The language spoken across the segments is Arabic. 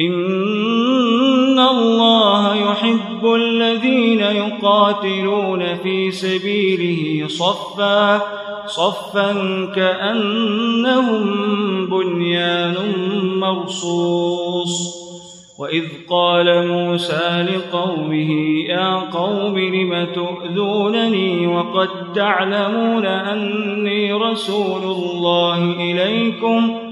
ان الله يحب الذين يقاتلون في سبيله صفا صفا كانهم بنيان مرصوص. واذ قال موسى لقومه يا قوم لم تؤذونني وقد تعلمون اني رسول الله اليكم؟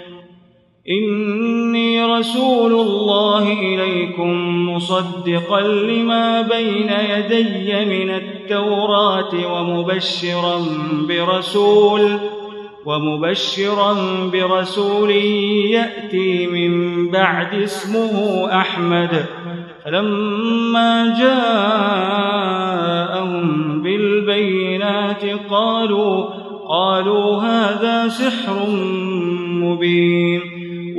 إني رسول الله إليكم مصدقا لما بين يدي من التوراة ومبشرا برسول ومبشرا برسول يأتي من بعد اسمه أحمد. فلما جاءهم بالبينات قالوا قالوا هذا سحر